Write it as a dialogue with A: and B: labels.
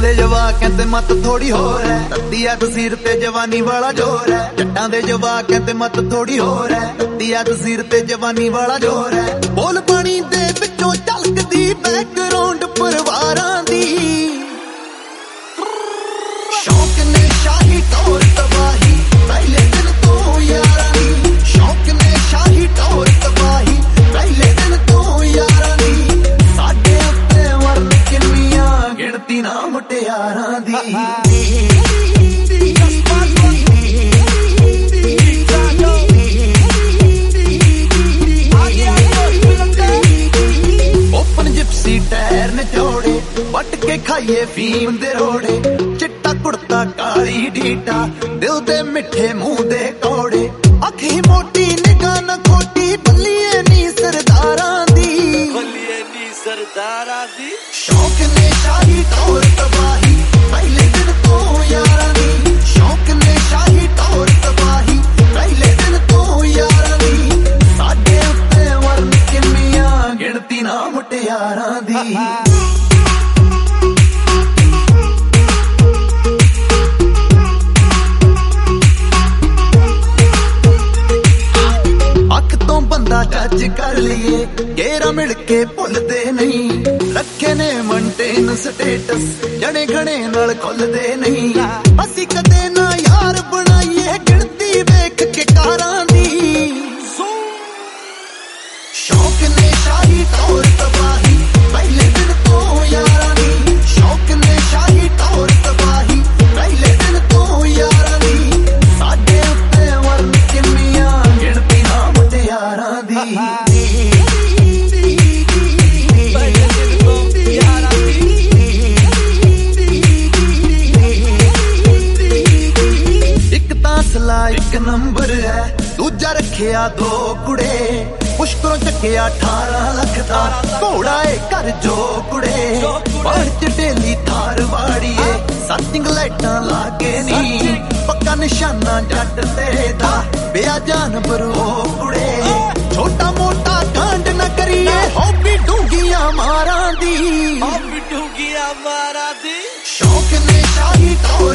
A: ਦੇ ਜਵਾਕ ਤੇ ਮਤ ਥੋੜੀ ਹੋਰ ਹੈ ਤੱਤੀ ਆ ਤਸਵੀਰ ਤੇ ਜਵਾਨੀ ਵਾਲਾ ਜੋਰ ਹੈ ਜੱਟਾਂ ਦੇ ਜਵਾਕ ਤੇ ਮਤ ਥੋੜੀ ਹੋਰ ਹੈ ਤੱਤੀ ਆ ਤਸਵੀਰ ਤੇ ਜਵਾਨੀ ਵਾਲਾ ਜੋਰ ਹੈ ਬੋਲ ਪਾਣੀ ਦੇ ਵਿੱਚੋਂ ਝਲਕਦੀ ਬੈਕਗ੍ਰਾਉਂਡ ਪਰਿਵਾਰਾਂ ਕੇ ਖਾਈਏ ਫੀਮ ਦੇ ਰੋੜੇ ਚਿੱਟਾ ਕੁੜਤਾ ਕਾਲੀ ਢੀਟਾ ਦਿਲ ਦੇ ਮਿੱਠੇ ਮੂੰਹ ਦੇ ਕੋੜੇ ਅੱਖੀ ਮੋਟੀ ਨਿਗਾਹ ਨਾ ਖੋਟੀ ਬੱਲੀਏ ਨੀ ਸਰਦਾਰਾਂ ਦੀ
B: ਬੱਲੀਏ ਨੀ ਸਰਦਾਰਾਂ ਦੀ
A: ਸ਼ੌਕ ਨੇ ਸ਼ਾਹੀ ਟੌਰ ਤਬਾਹੀ ਕਰ ਗੇਰਾ ਮਿਲ ਕੇ ਭੁੱਲਦੇ ਨਹੀਂ। ਰੱਖੇ ਨੇ ਮਨਟੇਨ ਸਟੇਟਸ ਜਣੇ ਘਣੇ ਨਾਲ ਖੁੱਲਦੇ ਨਹੀਂ। ਅਸੀਂ ਕਦੇ ਨਾ ਯਾਰ ਬਣਾਈਏ ਗਿਣਤੀ ਵੇਖ ਕੇ ਕਾਰਾਂ ਦੀ। ਸ਼ੌਕ ਨੇ ਸ਼ਾਹੀ ਟੌਰ ਤਬਾਹੀ, ਪਹਿਲੇ ਦਿਨ ਤੋਂ ਯਾਰਾਂ ਦੀ। ਸ਼ੌਕ ਨੇ ਸ਼ਾਹੀ ਟੌਰ ਤਬਾਹੀ, ਪਹਿਲੇ ਦਿਨ ਤੋਂ ਯਾਰਾਂ ਦੀ। ਸਾਡੇ ਉੱਤੇ ਵਰਨ ਕਿੰਨੀਆਂ ਗਿਣਤੀ ਨਾ ਮੁਟਿਆਰਾਂ ਦੀ। ਇੱਕ ਨੰਬਰ ਹੈ। ਦੂਜਾ ਰੱਖਿਆ ਦੋ ਕੁੜੇ। ਮੁਸ਼ਕਲੋਂ ਚੱਕਿਆ 18 ਲੱਖ ਦਾ। ਘੋੜਾ ਏ ਘਰ ਜੋ ਕੁੜੇ। ਬਾਹਰ ਚ ਢੇਲੀ ਥਾਰ ਵਾੜੀਏ। ਸੱਤਿੰਗ ਲਾਈਟਾਂ ਲਾਗੇ ਨੀ। ਪੱਕਾ ਨਿਸ਼ਾਨਾ ਜੱਟ ਤੇ ਦਾ ਬਿਆ ਜਾਨਵਰ ਉਹ ਕੁੜੇ। ਛੋਟਾ ਮੋਟਾ ਕਾਂਡ ਨਾ ਕਰੀਏ। ਹੌਬੀ ਡੂੰਗੀਆਂ ਮਾਰਾਂ ਦੀ।
B: ਆਪ ਡੂੰਗੀਆਂ ਮਾਰਾਂ ਦੀ।
A: ਸ਼ੌਕ ਨੇ ਸ਼ਾਹੀ ਟੌਰ